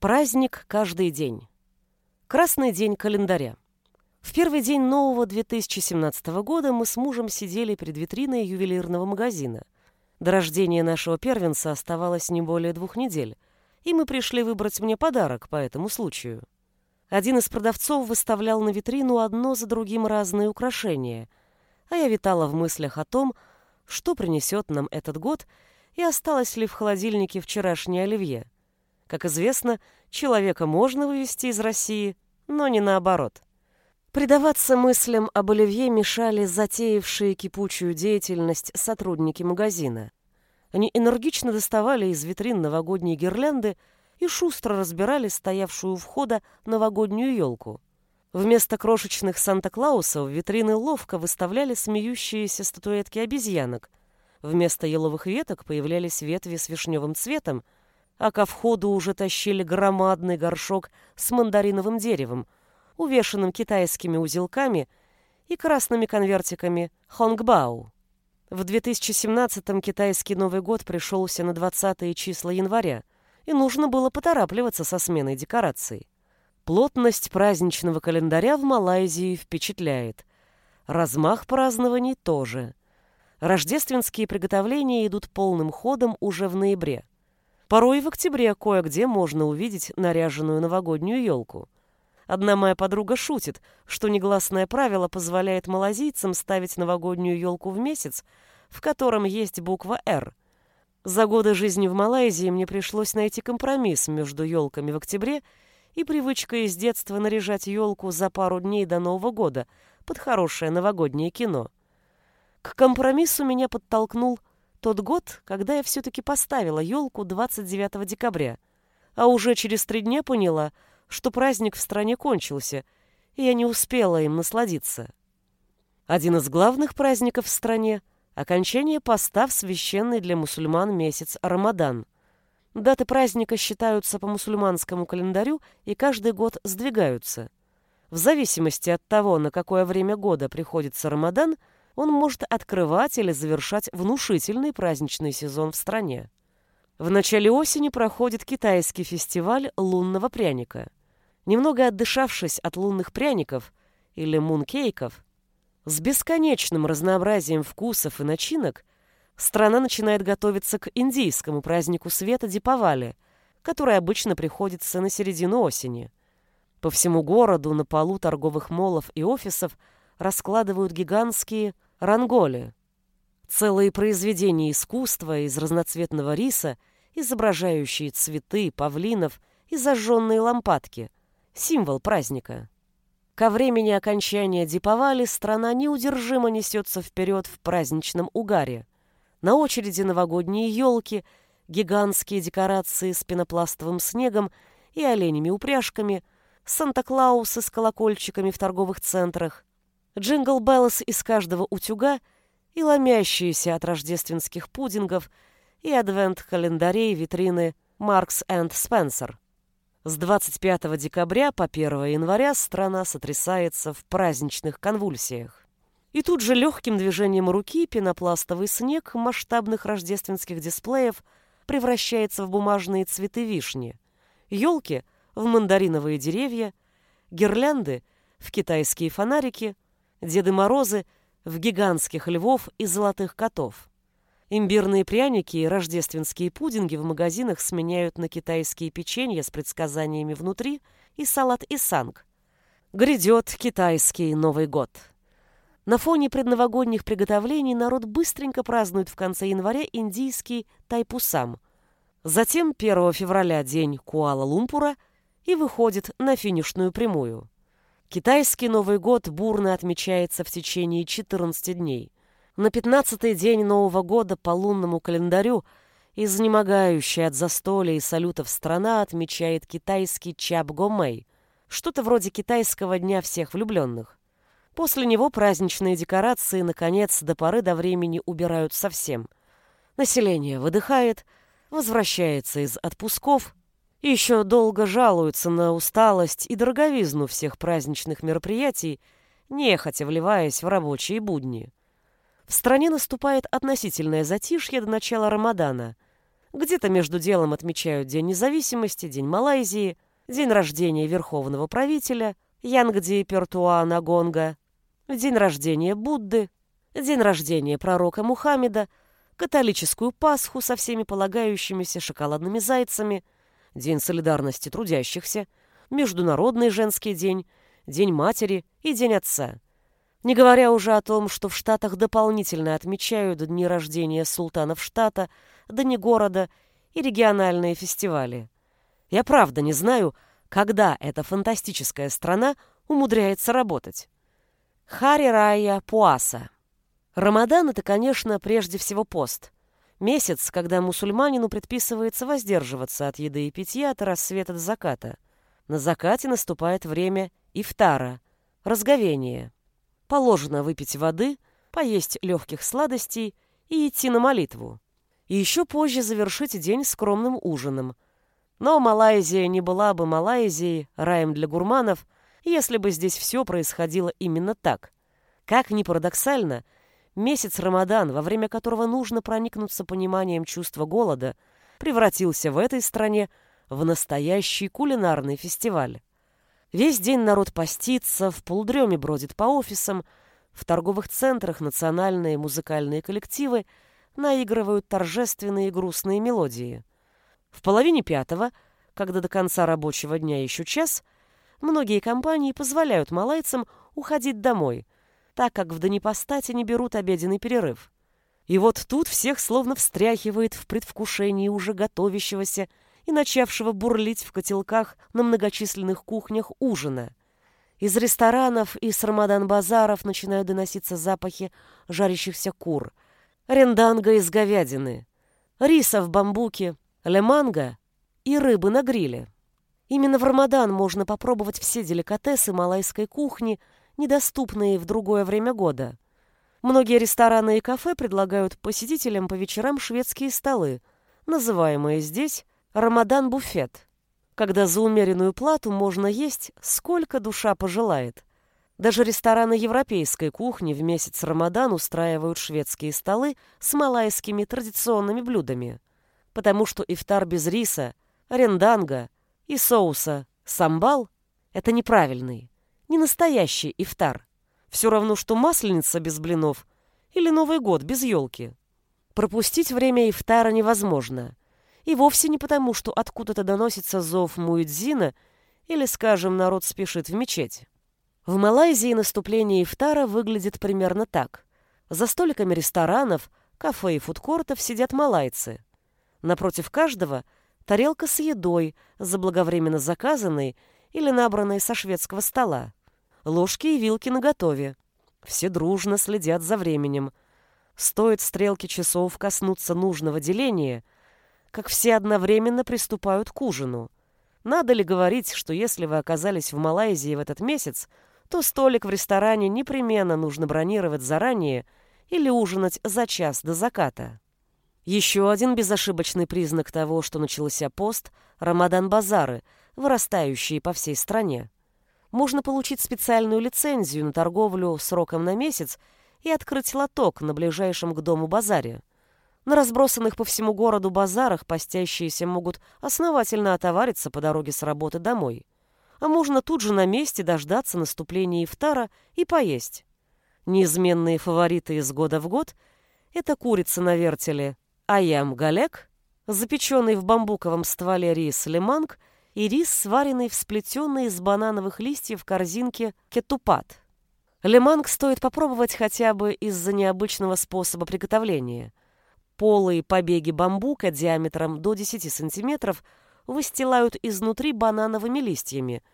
Праздник каждый день. Красный день календаря. В первый день нового 2017 года мы с мужем сидели перед витриной ювелирного магазина. До рождения нашего первенца оставалось не более двух недель, и мы пришли выбрать мне подарок по этому случаю. Один из продавцов выставлял на витрину одно за другим разные украшения, а я витала в мыслях о том, что принесет нам этот год и осталось ли в холодильнике вчерашнее оливье – как известно, человека можно вывести из России, но не наоборот. Предаваться мыслям об Оливье мешали затеявшие кипучую деятельность сотрудники магазина. Они энергично доставали из витрин новогодние гирлянды и шустро разбирали стоявшую у входа новогоднюю елку. Вместо крошечных Санта-Клаусов витрины ловко выставляли смеющиеся статуэтки обезьянок. Вместо еловых веток появлялись ветви с вишневым цветом – а ко входу уже тащили громадный горшок с мандариновым деревом, увешанным китайскими узелками и красными конвертиками хонгбау. В 2017-м китайский Новый год пришелся на 20 числа января, и нужно было поторапливаться со сменой декораций. Плотность праздничного календаря в Малайзии впечатляет. Размах празднований тоже. Рождественские приготовления идут полным ходом уже в ноябре. Порой и в октябре кое-где можно увидеть наряженную новогоднюю елку. Одна моя подруга шутит, что негласное правило позволяет малазийцам ставить новогоднюю елку в месяц, в котором есть буква «Р». За годы жизни в Малайзии мне пришлось найти компромисс между елками в октябре и привычкой из детства наряжать елку за пару дней до Нового года под хорошее новогоднее кино. К компромиссу меня подтолкнул тот год, когда я все-таки поставила елку 29 декабря, а уже через три дня поняла, что праздник в стране кончился, и я не успела им насладиться. Один из главных праздников в стране – окончание поста в священный для мусульман месяц Рамадан. Даты праздника считаются по мусульманскому календарю и каждый год сдвигаются. В зависимости от того, на какое время года приходится Рамадан – он может открывать или завершать внушительный праздничный сезон в стране. В начале осени проходит китайский фестиваль лунного пряника. Немного отдышавшись от лунных пряников или мункейков, с бесконечным разнообразием вкусов и начинок, страна начинает готовиться к индийскому празднику света Дипавали, который обычно приходится на середину осени. По всему городу на полу торговых молов и офисов раскладывают гигантские Ранголи. Целые произведения искусства из разноцветного риса, изображающие цветы, павлинов и зажженные лампадки. Символ праздника. Ко времени окончания Дипавали страна неудержимо несется вперед в праздничном угаре. На очереди новогодние елки, гигантские декорации с пенопластовым снегом и оленьими упряжками, Санта-Клаусы с колокольчиками в торговых центрах, Jingle Bells из каждого утюга и ломящиеся от рождественских пудингов и адвент-календарей витрины Marks & Spencer. С 25 декабря по 1 января страна сотрясается в праздничных конвульсиях. И тут же легким движением руки пенопластовый снег масштабных рождественских дисплеев превращается в бумажные цветы вишни, елки в мандариновые деревья, гирлянды в китайские фонарики – Деды Морозы в гигантских львов и золотых котов. Имбирные пряники и рождественские пудинги в магазинах сменяют на китайские печенья с предсказаниями внутри и салат исанг. Грядет китайский Новый год. На фоне предновогодних приготовлений народ быстренько празднует в конце января индийский Тайпусам. Затем 1 февраля день Куала-Лумпура и выходит на финишную прямую. Китайский Новый год бурно отмечается в течение 14 дней. На 15-й день Нового года по лунному календарю изнемогающая от застолья и салютов страна отмечает китайский Чап-Гомэй, что-то вроде китайского дня всех влюбленных. После него праздничные декорации, наконец, до поры до времени убирают совсем. Население выдыхает, возвращается из отпусков, еще долго жалуются на усталость и дороговизну всех праздничных мероприятий, нехотя вливаясь в рабочие будни. В стране наступает относительное затишье до начала Рамадана. Где-то между делом отмечают День независимости, День Малайзии, день рождения верховного правителя, Янгди Пертуа Нагонга, день рождения Будды, день рождения пророка Мухаммеда, католическую Пасху со всеми полагающимися шоколадными зайцами, День солидарности трудящихся, Международный женский день, День матери и День отца. Не говоря уже о том, что в Штатах дополнительно отмечают дни рождения султанов штата, дни города и региональные фестивали. Я правда не знаю, когда эта фантастическая страна умудряется работать. Хари Рая Пуаса. Рамадан — это, конечно, прежде всего пост. Месяц, когда мусульманину предписывается воздерживаться от еды и питья от рассвета до заката. На закате наступает время ифтара, разговения. Положено выпить воды, поесть легких сладостей и идти на молитву. И еще позже завершить день скромным ужином — но Малайзия не была бы Малайзией, раем для гурманов, если бы здесь все происходило именно так. Как ни парадоксально, месяц Рамадан, во время которого нужно проникнуться пониманием чувства голода, превратился в этой стране в настоящий кулинарный фестиваль. Весь день народ постится, в полудреме бродит по офисам, в торговых центрах национальные музыкальные коллективы наигрывают торжественные грустные мелодии. В половине пятого, когда до конца рабочего дня еще час, многие компании позволяют малайцам уходить домой, так как в Донепостате не берут обеденный перерыв. И вот тут всех словно встряхивает в предвкушении уже готовящегося и начавшего бурлить в котелках на многочисленных кухнях ужина. Из ресторанов и с рамадан-базаров начинают доноситься запахи жарящихся кур, ренданга из говядины, риса в бамбуке, леманго и рыбы на гриле. Именно в Рамадан можно попробовать все деликатесы малайской кухни, недоступные в другое время года. Многие рестораны и кафе предлагают посетителям по вечерам шведские столы, называемые здесь «Рамадан-буфет», когда за умеренную плату можно есть сколько душа пожелает. Даже рестораны европейской кухни в месяц Рамадан устраивают шведские столы с малайскими традиционными блюдами потому что ифтар без риса, ренданга и соуса самбал — это неправильный, не настоящий ифтар. Все равно, что масленица без блинов или Новый год без елки. Пропустить время ифтара невозможно. И вовсе не потому, что откуда-то доносится зов муэдзина или, скажем, народ спешит в мечеть. В Малайзии наступление ифтара выглядит примерно так. За столиками ресторанов, кафе и фудкортов сидят малайцы. Напротив каждого тарелка с едой, заблаговременно заказанной или набранной со шведского стола. Ложки и вилки наготове. Все дружно следят за временем. Стоит стрелки часов коснуться нужного деления, как все одновременно приступают к ужину. Надо ли говорить, что если вы оказались в Малайзии в этот месяц, то столик в ресторане непременно нужно бронировать заранее или ужинать за час до заката. Еще один безошибочный признак того, что начался пост – Рамадан-базары, вырастающие по всей стране. Можно получить специальную лицензию на торговлю сроком на месяц и открыть лоток на ближайшем к дому базаре. На разбросанных по всему городу базарах постящиеся могут основательно отовариться по дороге с работы домой. А можно тут же на месте дождаться наступления ифтара и поесть. Неизменные фавориты из года в год – это курица на вертеле – аям галек, запеченный в бамбуковом стволе рис леманг и рис, сваренный в сплетенной из банановых листьев корзинке кетупат. Леманг стоит попробовать хотя бы из-за необычного способа приготовления. Полые побеги бамбука диаметром до 10 сантиметров выстилают изнутри банановыми листьями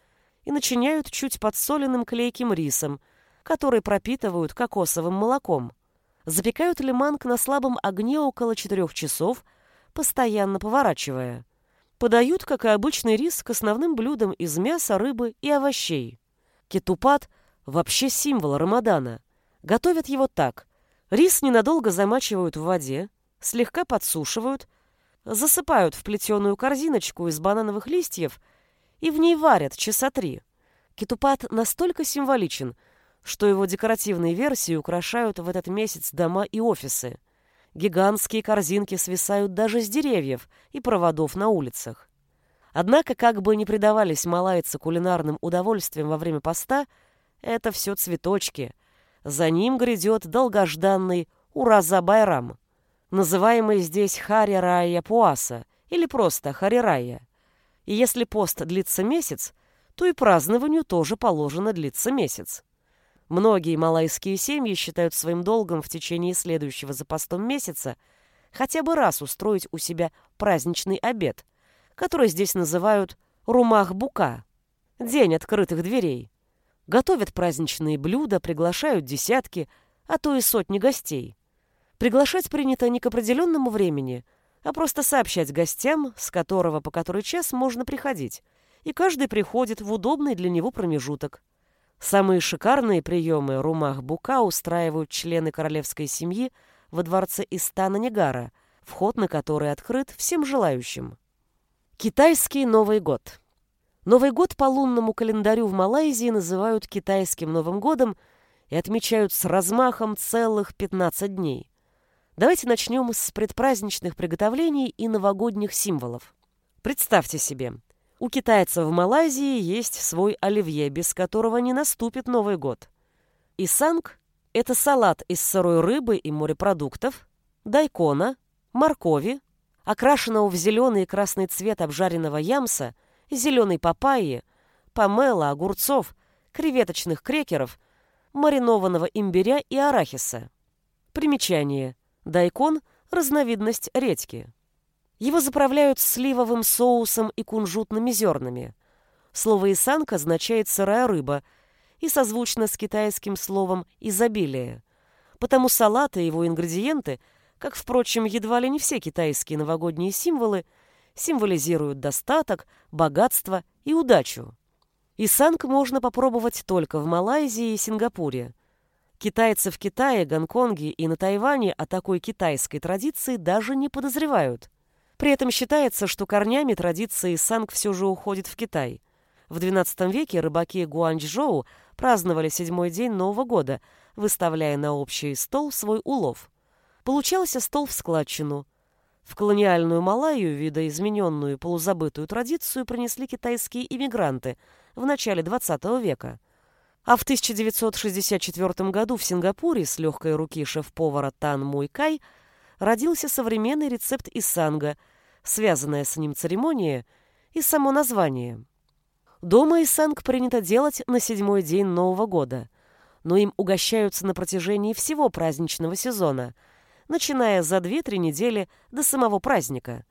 и начиняют чуть подсоленным клейким рисом, который пропитывают кокосовым молоком. Запекают лиманг на слабом огне около 4 часов, постоянно поворачивая. Подают, как и обычный рис, к основным блюдам из мяса, рыбы и овощей. Кетупат – вообще символ Рамадана. Готовят его так. Рис ненадолго замачивают в воде, слегка подсушивают, засыпают в плетеную корзиночку из банановых листьев и в ней варят часа три. Кетупат настолько символичен – что его декоративные версии украшают в этот месяц дома и офисы. Гигантские корзинки свисают даже с деревьев и проводов на улицах. Однако, как бы ни предавались малайцы кулинарным удовольствиям во время поста, это все цветочки. За ним грядет долгожданный Ураза-Байрам, называемый здесь Хари-Рая Пуаса или просто Хари-Рая. И если пост длится месяц, то и празднованию тоже положено длиться месяц. Многие малайские семьи считают своим долгом в течение следующего за постом месяца хотя бы раз устроить у себя праздничный обед – который здесь называют «румах-бука» — день открытых дверей. Готовят праздничные блюда, приглашают десятки, а то и сотни гостей. Приглашать принято не к определенному времени, а просто сообщать гостям, с которого по который час можно приходить, и каждый приходит в удобный для него промежуток. Самые шикарные приемы румах-бука устраивают члены королевской семьи во дворце Истана Негара, вход на который открыт всем желающим. Китайский Новый год. Новый год по лунному календарю в Малайзии называют китайским Новым годом и отмечают с размахом целых 15 дней. Давайте начнем с предпраздничных приготовлений и новогодних символов. Представьте себе, у китайцев в Малайзии есть свой оливье, без которого не наступит Новый год. Исанг – это салат из сырой рыбы и морепродуктов, дайкона, моркови, окрашенного в зеленый и красный цвет обжаренного ямса, зеленой папайи, помела, огурцов, креветочных крекеров, маринованного имбиря и арахиса. Примечание. Дайкон – разновидность редьки. Его заправляют сливовым соусом и кунжутными зернами. Слово «исанка» означает «сырая рыба» и созвучно с китайским словом «изобилие». Потому салат и его ингредиенты – как, впрочем, едва ли не все китайские новогодние символы символизируют достаток, богатство и удачу. Исанг можно попробовать только в Малайзии и Сингапуре. Китайцы в Китае, Гонконге и на Тайване о такой китайской традиции даже не подозревают. При этом считается, что корнями традиции санг все же уходит в Китай. В XII веке рыбаки Гуанчжоу праздновали седьмой день Нового года, выставляя на общий стол свой улов. Получался стол в складчину. В колониальную Малайю видоизмененную полузабытую традицию принесли китайские иммигранты в начале XX века. А в 1964 году в Сингапуре с легкой руки шеф-повара Тан Муй Кай родился современный рецепт исанга, связанная с ним церемония и само название. Дома исанг принято делать на седьмой день Нового года, но им угощаются на протяжении всего праздничного сезона – начиная за 2-3 недели до самого праздника.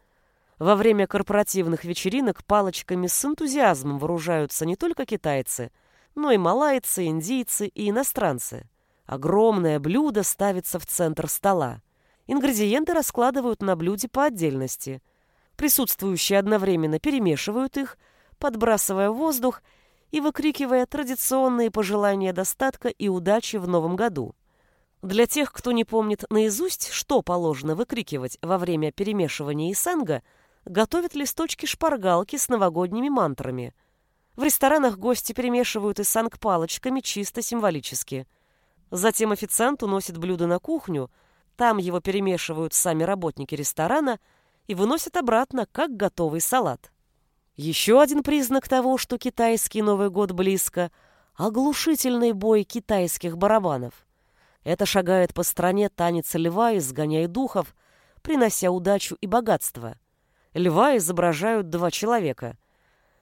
Во время корпоративных вечеринок палочками с энтузиазмом вооружаются не только китайцы, но и малайцы, индийцы и иностранцы. Огромное блюдо ставится в центр стола. Ингредиенты раскладывают на блюде по отдельности. Присутствующие одновременно перемешивают их, подбрасывая воздух и выкрикивая традиционные пожелания достатка и удачи в новом году. Для тех, кто не помнит наизусть, что положено выкрикивать во время перемешивания исанга, готовят листочки шпаргалки с новогодними мантрами. В ресторанах гости перемешивают исанг палочками чисто символически. Затем официант уносит блюдо на кухню, там его перемешивают сами работники ресторана и выносят обратно, как готовый салат. Еще один признак того, что китайский Новый год близко – оглушительный бой китайских барабанов. Это шагает по стране танец льва, изгоняя духов, принося удачу и богатство. Льва изображают два человека.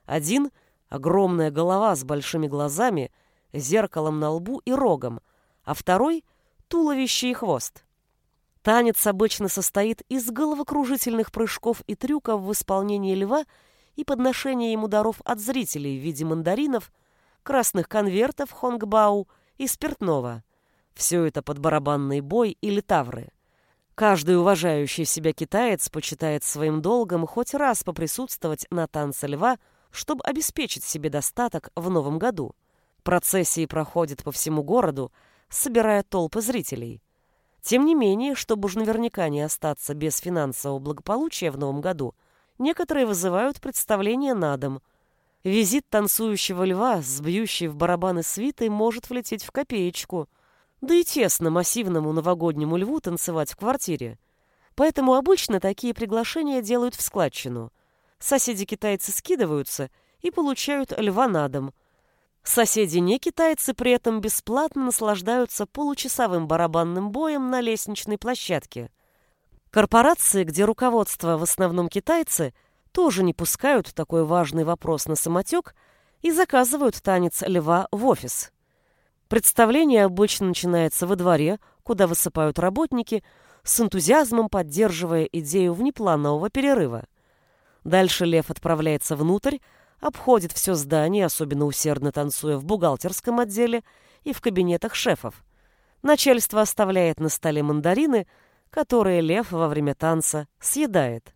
Один — огромная голова с большими глазами, зеркалом на лбу и рогом, а второй — туловище и хвост. Танец обычно состоит из головокружительных прыжков и трюков в исполнении льва и подношения ему даров от зрителей в виде мандаринов, красных конвертов хонгбау и спиртного. Все это под барабанный бой или тавры. Каждый уважающий себя китаец почитает своим долгом хоть раз поприсутствовать на танце льва, чтобы обеспечить себе достаток в новом году. Процессии проходят по всему городу, собирая толпы зрителей. Тем не менее, чтобы уж наверняка не остаться без финансового благополучия в новом году, некоторые вызывают представление на дом. Визит танцующего льва с бьющей в барабаны свитой может влететь в копеечку – да и тесно массивному новогоднему льву танцевать в квартире. Поэтому обычно такие приглашения делают в складчину. Соседи-китайцы скидываются и получают льва на дом. Соседи не китайцы при этом бесплатно наслаждаются получасовым барабанным боем на лестничной площадке. Корпорации, где руководство в основном китайцы, тоже не пускают такой важный вопрос на самотек и заказывают танец льва в офис. Представление обычно начинается во дворе, куда высыпают работники, с энтузиазмом поддерживая идею внепланового перерыва. Дальше лев отправляется внутрь, обходит все здание, особенно усердно танцуя в бухгалтерском отделе и в кабинетах шефов. Начальство оставляет на столе мандарины, которые лев во время танца съедает.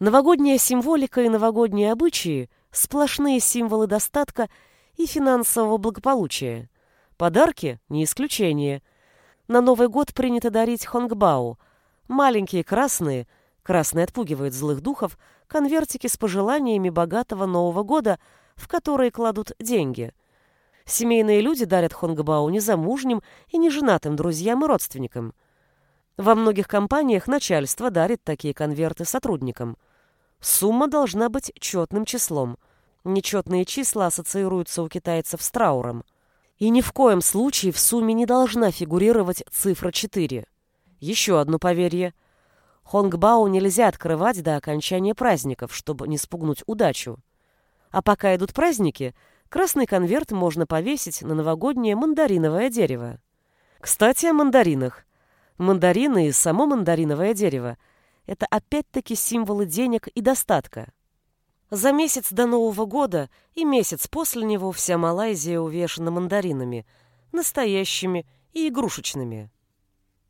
Новогодняя символика и новогодние обычаи – сплошные символы достатка и финансового благополучия. Подарки – не исключение. На Новый год принято дарить хонгбау – маленькие красные, красный отпугивает злых духов, конвертики с пожеланиями богатого Нового года, в которые кладут деньги. Семейные люди дарят хонгбау незамужним и неженатым друзьям и родственникам. Во многих компаниях начальство дарит такие конверты сотрудникам – Сумма должна быть четным числом. Нечетные числа ассоциируются у китайцев с трауром. И ни в коем случае в сумме не должна фигурировать цифра 4. Еще одно поверье. Хонгбао нельзя открывать до окончания праздников, чтобы не спугнуть удачу. А пока идут праздники, красный конверт можно повесить на новогоднее мандариновое дерево. Кстати, о мандаринах. Мандарины и само мандариновое дерево – это опять-таки символы денег и достатка. За месяц до Нового года и месяц после него вся Малайзия увешана мандаринами, настоящими и игрушечными.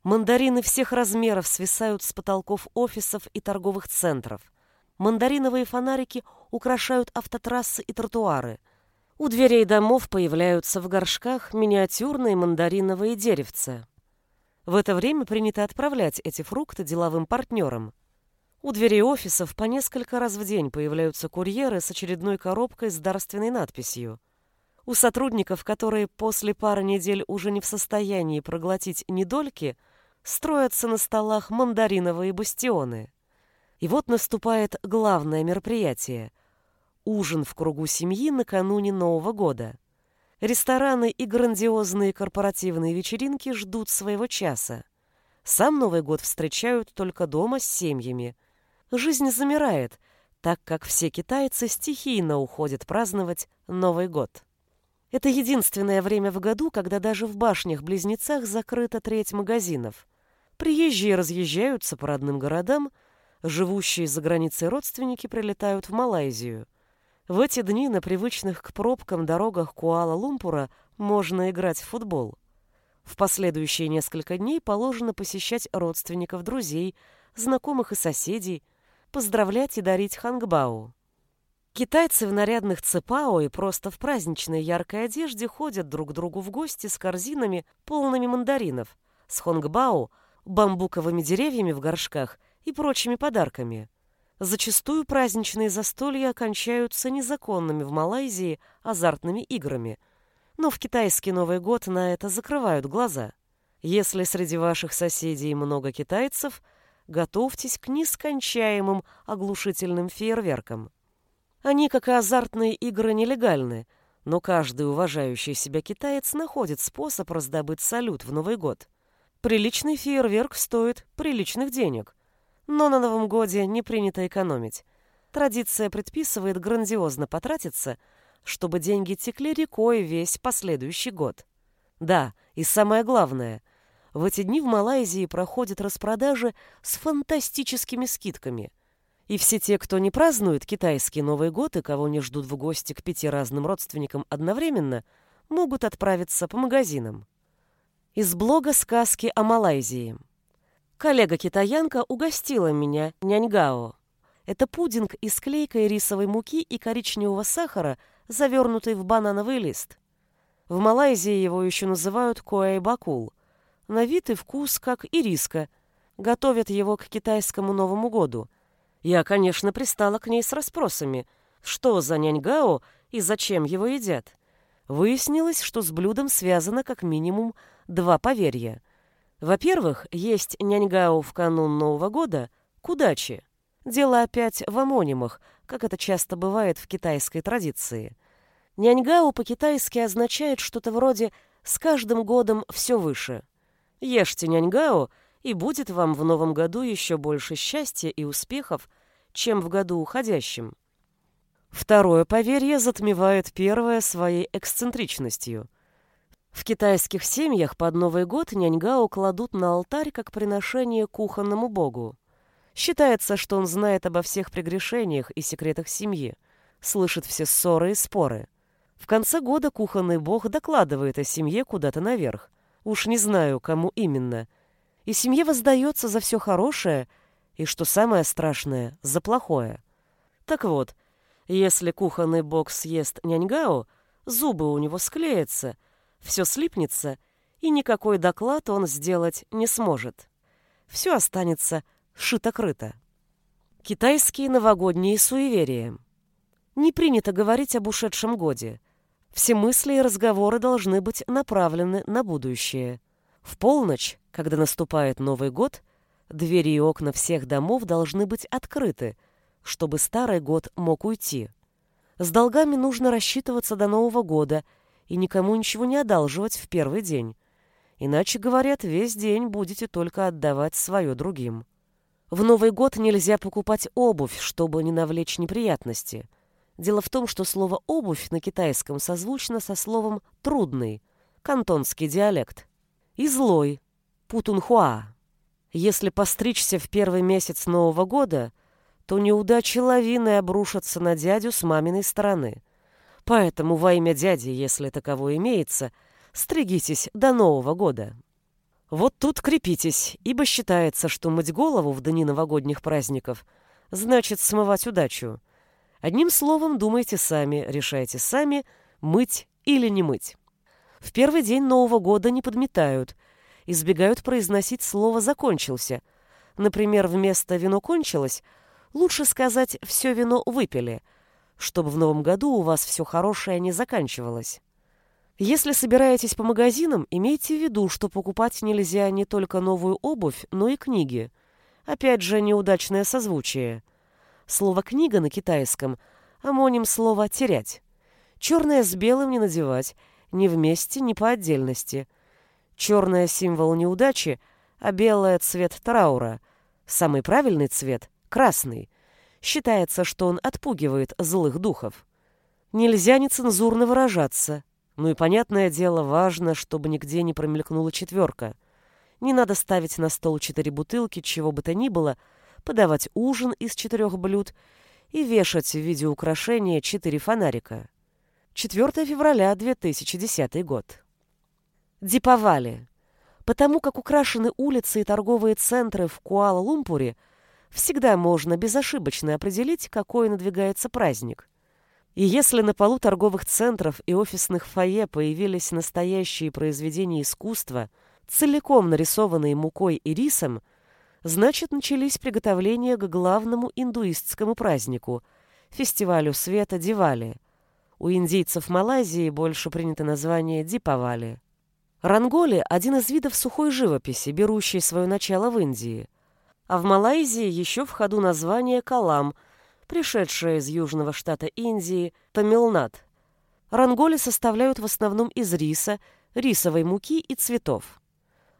Мандарины всех размеров свисают с потолков офисов и торговых центров. Мандариновые фонарики украшают автотрассы и тротуары. У дверей домов появляются в горшках миниатюрные мандариновые деревца. В это время принято отправлять эти фрукты деловым партнерам. У дверей офисов по несколько раз в день появляются курьеры с очередной коробкой с дарственной надписью. У сотрудников, которые после пары недель уже не в состоянии проглотить недольки, строятся на столах мандариновые бастионы. И вот наступает главное мероприятие – ужин в кругу семьи накануне Нового года. Рестораны и грандиозные корпоративные вечеринки ждут своего часа. Сам Новый год встречают только дома с семьями. Жизнь замирает, так как все китайцы стихийно уходят праздновать Новый год. Это единственное время в году, когда даже в башнях-близнецах закрыта треть магазинов. Приезжие разъезжаются по родным городам, живущие за границей родственники прилетают в Малайзию. В эти дни на привычных к пробкам дорогах Куала-Лумпура можно играть в футбол. В последующие несколько дней положено посещать родственников, друзей, знакомых и соседей, поздравлять и дарить хангбау. Китайцы в нарядных цепао и просто в праздничной яркой одежде ходят друг к другу в гости с корзинами, полными мандаринов, с хонгбау, бамбуковыми деревьями в горшках и прочими подарками – Зачастую праздничные застолья окончаются незаконными в Малайзии азартными играми, но в китайский Новый год на это закрывают глаза. Если среди ваших соседей много китайцев, готовьтесь к нескончаемым оглушительным фейерверкам. Они, как и азартные игры, нелегальны, но каждый уважающий себя китаец находит способ раздобыть салют в Новый год. Приличный фейерверк стоит приличных денег – но на Новом Годе не принято экономить. Традиция предписывает грандиозно потратиться, чтобы деньги текли рекой весь последующий год. Да, и самое главное, в эти дни в Малайзии проходят распродажи с фантастическими скидками. И все те, кто не празднует китайский Новый год и кого не ждут в гости к пяти разным родственникам одновременно, могут отправиться по магазинам. Из блога «Сказки о Малайзии». Коллега-китаянка угостила меня няньгао. Это пудинг из клейкой рисовой муки и коричневого сахара, завернутый в банановый лист. В Малайзии его еще называют коэй-бакул. На вид и вкус, как ириска. Готовят его к китайскому Новому году. Я, конечно, пристала к ней с расспросами, что за няньгао и зачем его едят. Выяснилось, что с блюдом связано как минимум два поверья – Во-первых, есть няньгао в канун Нового года к удаче. Дело опять в амонимах, как это часто бывает в китайской традиции. Няньгао по-китайски означает что-то вроде «с каждым годом все выше». Ешьте няньгао, и будет вам в новом году еще больше счастья и успехов, чем в году уходящем. Второе поверье затмевает первое своей эксцентричностью. В китайских семьях под Новый год няньгао кладут на алтарь как приношение кухонному богу. Считается, что он знает обо всех прегрешениях и секретах семьи, слышит все ссоры и споры. В конце года кухонный бог докладывает о семье куда-то наверх. Уж не знаю, кому именно. И семье воздается за все хорошее и, что самое страшное, за плохое. Так вот, если кухонный бог съест няньгао, зубы у него склеятся, все слипнется, и никакой доклад он сделать не сможет. Все останется шито-крыто. Китайские новогодние суеверия. Не принято говорить об ушедшем годе. Все мысли и разговоры должны быть направлены на будущее. В полночь, когда наступает Новый год, двери и окна всех домов должны быть открыты – чтобы старый год мог уйти. С долгами нужно рассчитываться до Нового года и никому ничего не одалживать в первый день. Иначе, говорят, весь день будете только отдавать свое другим. В Новый год нельзя покупать обувь, чтобы не навлечь неприятности. Дело в том, что слово «обувь» на китайском созвучно со словом «трудный», кантонский диалект, и «злой», путунхуа. Если постричься в первый месяц Нового года, то неудачи лавины обрушатся на дядю с маминой стороны. Поэтому во имя дяди, если таково имеется, стригитесь до Нового года. Вот тут крепитесь, ибо считается, что мыть голову в дни новогодних праздников значит смывать удачу. Одним словом, думайте сами, решайте сами, мыть или не мыть. В первый день Нового года не подметают, избегают произносить слово «закончился». Например, вместо «вино кончилось» Лучше сказать, все вино выпили, чтобы в новом году у вас все хорошее не заканчивалось. Если собираетесь по магазинам, имейте в виду, что покупать нельзя не только новую обувь, но и книги. Опять же, неудачное созвучие. Слово «книга» на китайском – амоним слова «терять». Черное с белым не надевать, ни вместе, ни по отдельности. Черное – символ неудачи, а белое – цвет траура. Самый правильный цвет красный. Считается, что он отпугивает злых духов. Нельзя нецензурно выражаться. Ну и, понятное дело, важно, чтобы нигде не промелькнула четверка. Не надо ставить на стол четыре бутылки, чего бы то ни было, подавать ужин из четырех блюд и вешать в виде украшения четыре фонарика. 4 февраля 2010 год. Диповали. Потому как украшены улицы и торговые центры в Куала-Лумпуре – всегда можно безошибочно определить, какой надвигается праздник. И если на полу торговых центров и офисных фойе появились настоящие произведения искусства, целиком нарисованные мукой и рисом, значит, начались приготовления к главному индуистскому празднику – фестивалю света Дивали. У индейцев Малайзии больше принято название Дипавали. Ранголи – один из видов сухой живописи, берущий свое начало в Индии – а в Малайзии еще в ходу название Калам, пришедшее из южного штата Индии, Тамилнад. Ранголи составляют в основном из риса, рисовой муки и цветов.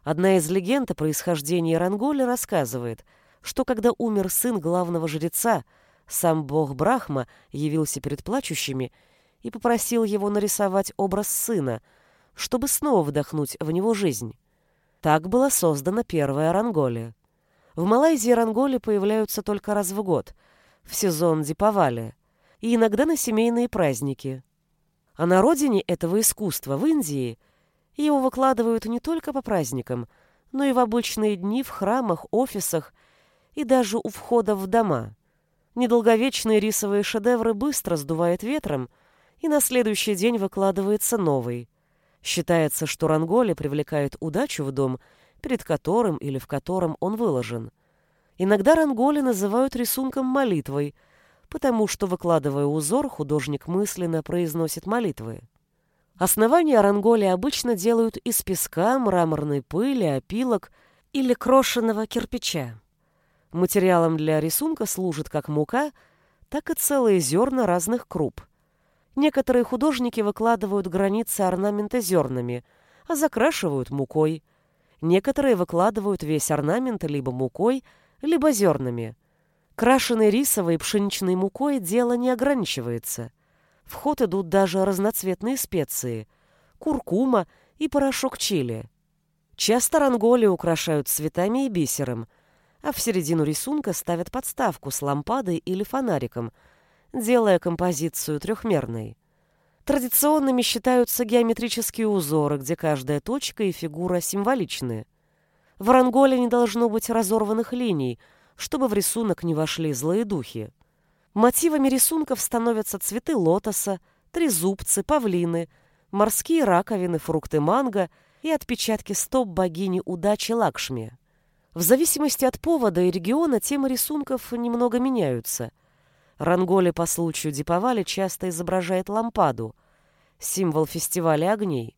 Одна из легенд о происхождении Ранголи рассказывает, что когда умер сын главного жреца, сам бог Брахма явился перед плачущими и попросил его нарисовать образ сына, чтобы снова вдохнуть в него жизнь. Так была создана первая Ранголия. В Малайзии ранголи появляются только раз в год, в сезон Дипавали, и иногда на семейные праздники. А на родине этого искусства, в Индии, его выкладывают не только по праздникам, но и в обычные дни в храмах, офисах и даже у входа в дома. Недолговечные рисовые шедевры быстро сдувает ветром, и на следующий день выкладывается новый. Считается, что ранголи привлекают удачу в дом – перед которым или в котором он выложен. Иногда ранголи называют рисунком молитвой, потому что, выкладывая узор, художник мысленно произносит молитвы. Основание ранголи обычно делают из песка, мраморной пыли, опилок или крошенного кирпича. Материалом для рисунка служит как мука, так и целые зерна разных круп. Некоторые художники выкладывают границы орнамента зернами, а закрашивают мукой. Некоторые выкладывают весь орнамент либо мукой, либо зернами. Крашеной рисовой и пшеничной мукой дело не ограничивается. В ход идут даже разноцветные специи – куркума и порошок чили. Часто ранголи украшают цветами и бисером, а в середину рисунка ставят подставку с лампадой или фонариком, делая композицию трехмерной. Традиционными считаются геометрические узоры, где каждая точка и фигура символичны. В ранголе не должно быть разорванных линий – чтобы в рисунок не вошли злые духи. Мотивами рисунков становятся цветы лотоса, трезубцы, павлины, морские раковины, фрукты манго и отпечатки стоп богини удачи Лакшми. В зависимости от повода и региона темы рисунков немного меняются. Ранголи по случаю Дипавали часто изображает лампаду, символ фестиваля огней.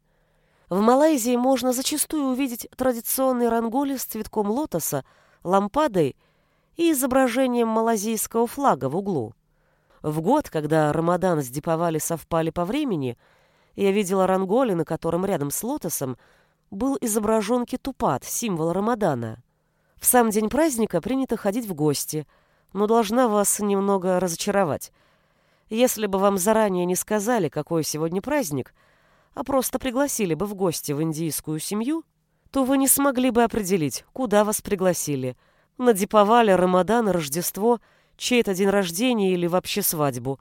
В Малайзии можно зачастую увидеть традиционные ранголи с цветком лотоса, лампадой и изображением малазийского флага в углу. В год, когда Рамадан с Диповали совпали по времени, я видела ранголи, на котором рядом с лотосом был изображен кетупат, символ Рамадана. В сам день праздника принято ходить в гости, но должна вас немного разочаровать. Если бы вам заранее не сказали, какой сегодня праздник, а просто пригласили бы в гости в индийскую семью, то вы не смогли бы определить, куда вас пригласили – на Дипавале, Рамадан, Рождество, чей-то день рождения или вообще свадьбу.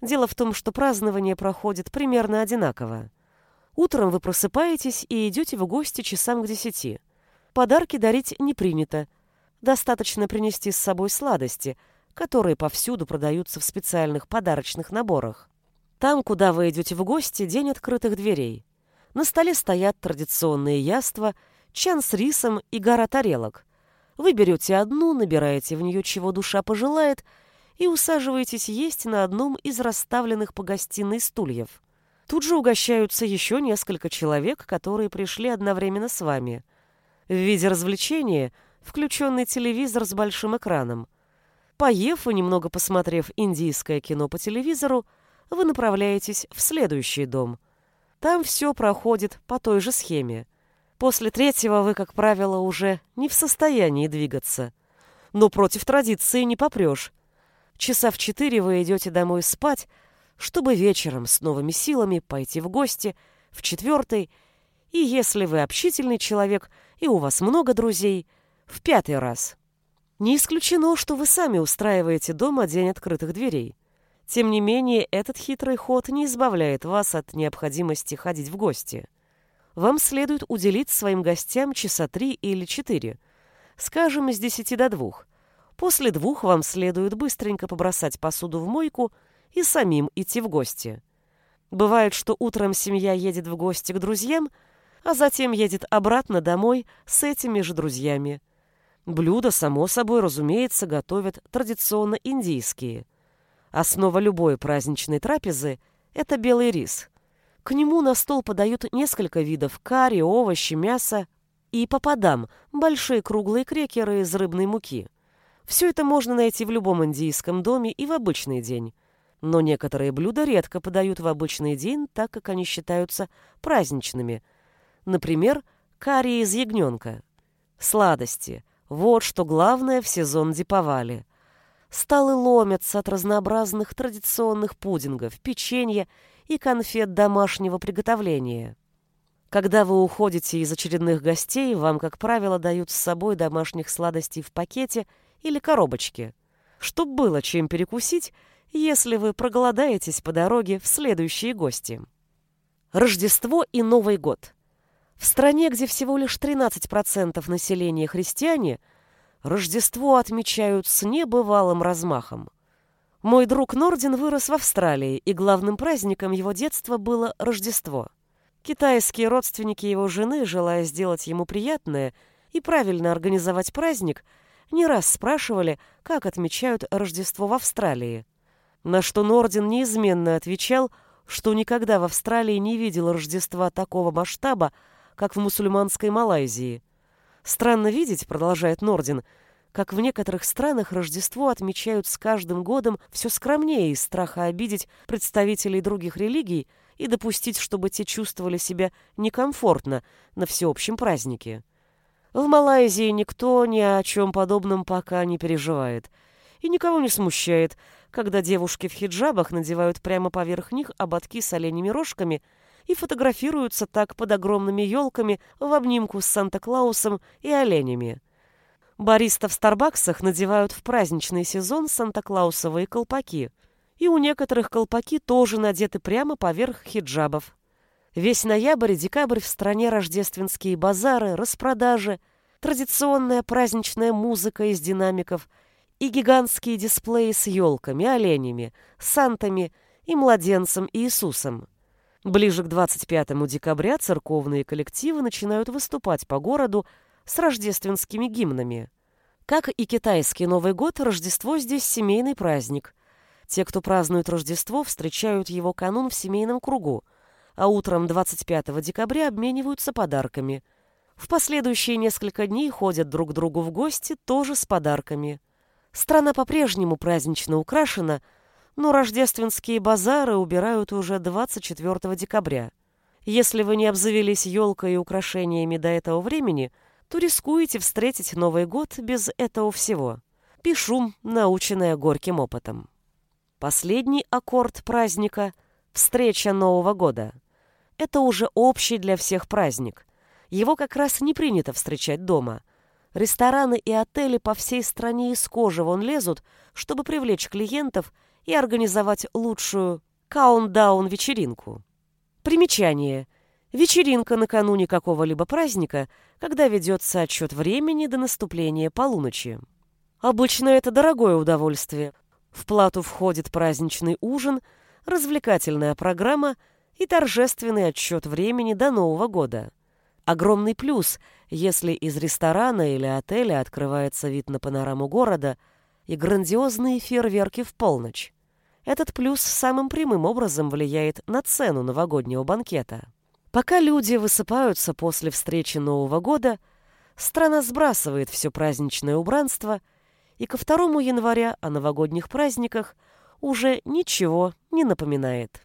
Дело в том, что празднование проходит примерно одинаково. Утром вы просыпаетесь и идете в гости часам к десяти. Подарки дарить не принято. Достаточно принести с собой сладости, которые повсюду продаются в специальных подарочных наборах. Там, куда вы идете в гости, день открытых дверей. На столе стоят традиционные яства, чан с рисом и гора тарелок. Вы берете одну, набираете в нее чего душа пожелает и усаживаетесь есть на одном из расставленных по гостиной стульев. Тут же угощаются еще несколько человек, которые пришли одновременно с вами. В виде развлечения включенный телевизор с большим экраном. Поев и немного посмотрев индийское кино по телевизору, вы направляетесь в следующий дом. Там все проходит по той же схеме. После третьего вы, как правило, уже не в состоянии двигаться. Но против традиции не попрешь. Часа в четыре вы идете домой спать, чтобы вечером с новыми силами пойти в гости в четвертый, и если вы общительный человек и у вас много друзей, в пятый раз. Не исключено, что вы сами устраиваете дома день открытых дверей. Тем не менее, этот хитрый ход не избавляет вас от необходимости ходить в гости вам следует уделить своим гостям часа три или четыре, скажем, с десяти до двух. После двух вам следует быстренько побросать посуду в мойку и самим идти в гости. Бывает, что утром семья едет в гости к друзьям, а затем едет обратно домой с этими же друзьями. Блюда, само собой, разумеется, готовят традиционно индийские. Основа любой праздничной трапезы – это белый рис – к нему на стол подают несколько видов карри, овощи, мяса и попадам – большие круглые крекеры из рыбной муки. Все это можно найти в любом индийском доме и в обычный день. Но некоторые блюда редко подают в обычный день, так как они считаются праздничными. Например, карри из ягненка. Сладости – вот что главное в сезон Дипавали. Столы ломятся от разнообразных традиционных пудингов, печенья и конфет домашнего приготовления. Когда вы уходите из очередных гостей, вам, как правило, дают с собой домашних сладостей в пакете или коробочке, чтобы было чем перекусить, если вы проголодаетесь по дороге в следующие гости. Рождество и Новый год. В стране, где всего лишь 13% населения христиане, Рождество отмечают с небывалым размахом. Мой друг Нордин вырос в Австралии, и главным праздником его детства было Рождество. Китайские родственники его жены, желая сделать ему приятное и правильно организовать праздник, не раз спрашивали, как отмечают Рождество в Австралии. На что Нордин неизменно отвечал что никогда в Австралии не видел Рождества такого масштаба, как в мусульманской Малайзии. Странно видеть, продолжает Нордин, как в некоторых странах Рождество отмечают с каждым годом все скромнее из страха обидеть представителей других религий и допустить, чтобы те чувствовали себя некомфортно на всеобщем празднике. В Малайзии никто ни о чем подобном пока не переживает и никого не смущает, когда девушки в хиджабах надевают прямо поверх них ободки с оленями рожками и фотографируются так под огромными елками в обнимку с Санта-Клаусом и оленями. Бариста в Старбаксах надевают в праздничный сезон Санта-Клаусовые колпаки, и у некоторых колпаки тоже надеты прямо поверх хиджабов. Весь ноябрь и декабрь в стране рождественские базары, распродажи, традиционная праздничная музыка из динамиков и гигантские дисплеи с елками, оленями, сантами и младенцем Иисусом. Ближе к 25 декабря церковные коллективы начинают выступать по городу с рождественскими гимнами. Как и китайский Новый год, Рождество здесь семейный праздник. Те, кто празднует Рождество, встречают его канун в семейном кругу, а утром 25 декабря обмениваются подарками. В последующие несколько дней ходят друг к другу в гости тоже с подарками. Страна по-прежнему празднично украшена, но рождественские базары убирают уже 24 декабря. Если вы не обзавелись елкой и украшениями до этого времени – то рискуете встретить Новый год без этого всего. Пишу, наученная горьким опытом. Последний аккорд праздника — встреча Нового года. Это уже общий для всех праздник. Его как раз не принято встречать дома. Рестораны и отели по всей стране из кожи вон лезут, чтобы привлечь клиентов и организовать лучшую каундаун-вечеринку. Примечание — Вечеринка накануне какого-либо праздника, когда ведется отчет времени до наступления полуночи. Обычно это дорогое удовольствие. В плату входит праздничный ужин, развлекательная программа и торжественный отчет времени до Нового года. Огромный плюс, если из ресторана или отеля открывается вид на панораму города и грандиозные фейерверки в полночь. Этот плюс самым прямым образом влияет на цену новогоднего банкета. Пока люди высыпаются после встречи Нового года, страна сбрасывает все праздничное убранство, и ко 2 января о новогодних праздниках уже ничего не напоминает.